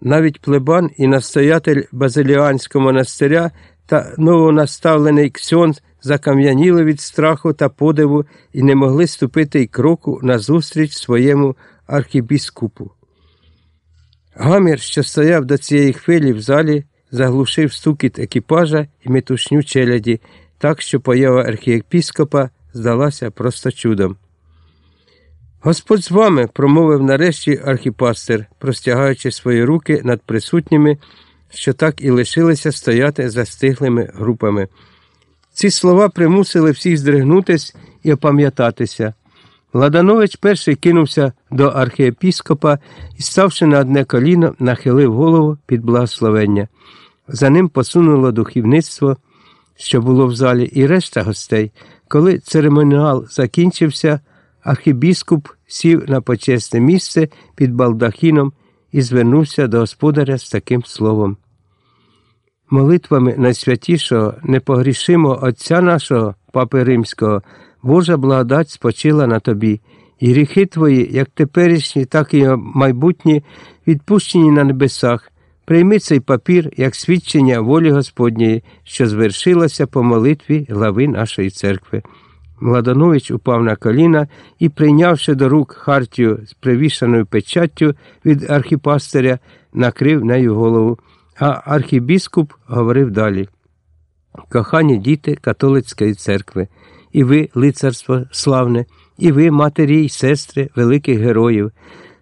Навіть плебан і настоятель Базиліанського монастиря та новонаставлений ксьон закам'яніли від страху та подиву і не могли ступити й кроку назустріч своєму архібіскупу. Гамір, що стояв до цієї хвилі в залі, заглушив стукіт екіпажа і метушню челяді, так що поява архієпіскопа здалася просто чудом. Господь з вами, промовив нарешті архіпастер, простягаючи свої руки над присутніми, що так і лишилися стояти застиглими групами. Ці слова примусили всіх здригнутись і опам'ятатися. Ладанович перший кинувся до архієпіскопа і, ставши на одне коліно, нахилив голову під благословення. За ним посунуло духовництво, що було в залі, і решта гостей. Коли церемоніал закінчився, архібіскуп сів на почесне місце під балдахіном і звернувся до господаря з таким словом. Молитвами найсвятішого, непогрішимого Отця нашого, Папи Римського, Божа благодать спочила на тобі, і гріхи твої, як теперішні, так і майбутні, відпущені на небесах. Прийми цей папір як свідчення волі Господньої, що звершилася по молитві глави нашої церкви. Младонович упав на коліна і, прийнявши до рук хартію з привішаною печаттю від архіпастиря, накрив нею голову. А архібіскуп говорив далі. Кохані діти католицької церкви, і ви, лицарство славне, і ви, матері й сестри великих героїв.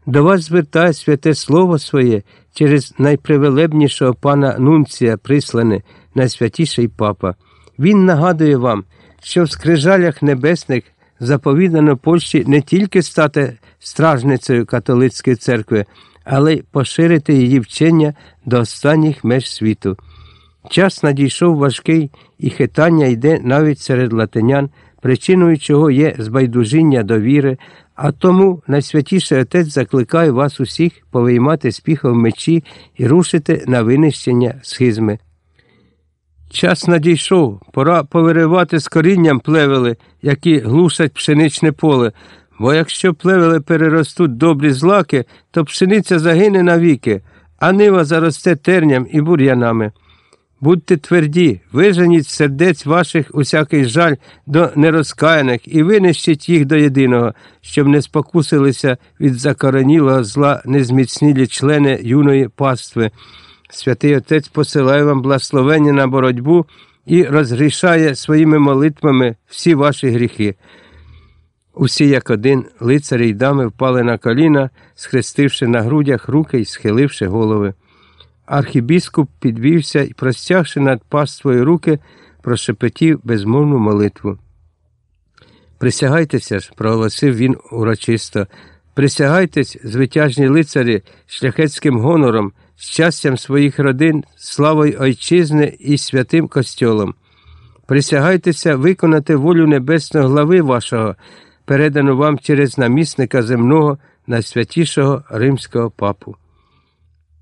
До вас звертає святе Слово своє через найпривелебнішого пана Нунція, прислане, найсвятіший папа. Він нагадує вам, що в скрижалях небесних заповідано Польщі не тільки стати стражницею католицької церкви, але й поширити її вчення до останніх меж світу. Час надійшов важкий, і хитання йде навіть серед латинян, причиною чого є збайдужіння до віри, а тому найсвятіший отець закликає вас усіх повиймати спіхом мечі і рушити на винищення схизми. Час надійшов, пора повиривати з корінням плевели, які глушать пшеничне поле, бо якщо плевели переростуть добрі злаки, то пшениця загине навіки, а нива заросте терням і бур'янами. Будьте тверді, виженіть сердець ваших усякий жаль до нерозкаяних і винищіть їх до єдиного, щоб не спокусилися від закоронілого зла незміцнілі члени юної пастви. Святий Отець посилає вам благословення на боротьбу і розгрішає своїми молитвами всі ваші гріхи. Усі, як один, лицарі й дами впали на коліна, схрестивши на грудях руки й схиливши голови. Архібіскуп підвівся і, простягши над паствою руки, прошепотів безмовну молитву. Присягайтеся ж, проголосив він урочисто. Присягайтесь, звитяжні лицарі, шляхетським гонором, щастям своїх родин, славою Ойчизни і святим костьолом. Присягайтеся виконати волю небесного глави вашого, передану вам через намісника земного найсвятішого римського папу.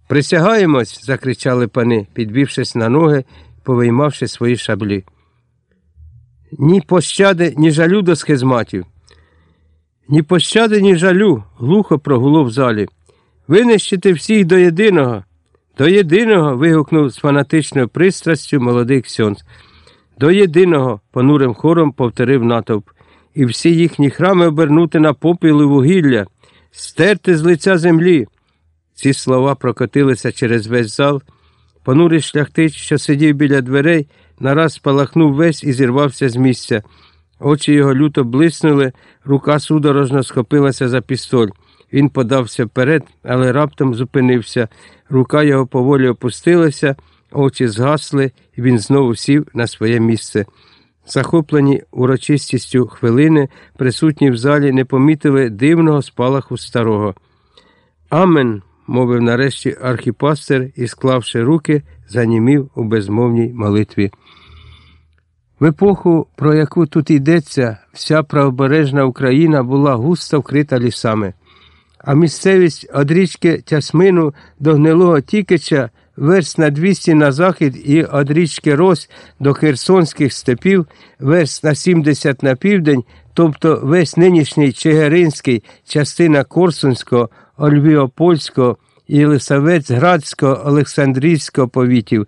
Присягаємось, закричали пани, підвівшись на ноги повиймавши свої шаблі. Ні пощади, ні жалю до схизматів. Ні пощади, ні жалю, глухо прогуло в залі. Винищити всіх до єдиного. До єдиного. вигукнув з фанатичною пристрастю молодий Ксьонц. До єдиного, понурим хором повторив натовп, і всі їхні храми обернути на попіл і вугілля, стерти з лиця землі. Ці слова прокотилися через весь зал. Понурий шляхтич, що сидів біля дверей, нараз спалахнув весь і зірвався з місця. Очі його люто блиснули, рука судорожно схопилася за пістоль. Він подався вперед, але раптом зупинився. Рука його поволі опустилася, очі згасли, і він знову сів на своє місце. Захоплені урочистістю хвилини, присутні в залі не помітили дивного спалаху старого. Амен мовив нарешті архіпастер і, склавши руки, занімів у безмовній молитві. В епоху, про яку тут йдеться, вся правобережна Україна була густо вкрита лісами, а місцевість од річки Тясмину до Гнилого Тікича, верст на 200 на захід і од річки Рось до Херсонських степів, верст на 70 на південь, тобто весь нинішній Чигиринський, частина Корсунського, Ольвіопольського і Єлисаветського, Олександрійського повітів,